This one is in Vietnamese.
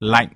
lạnh.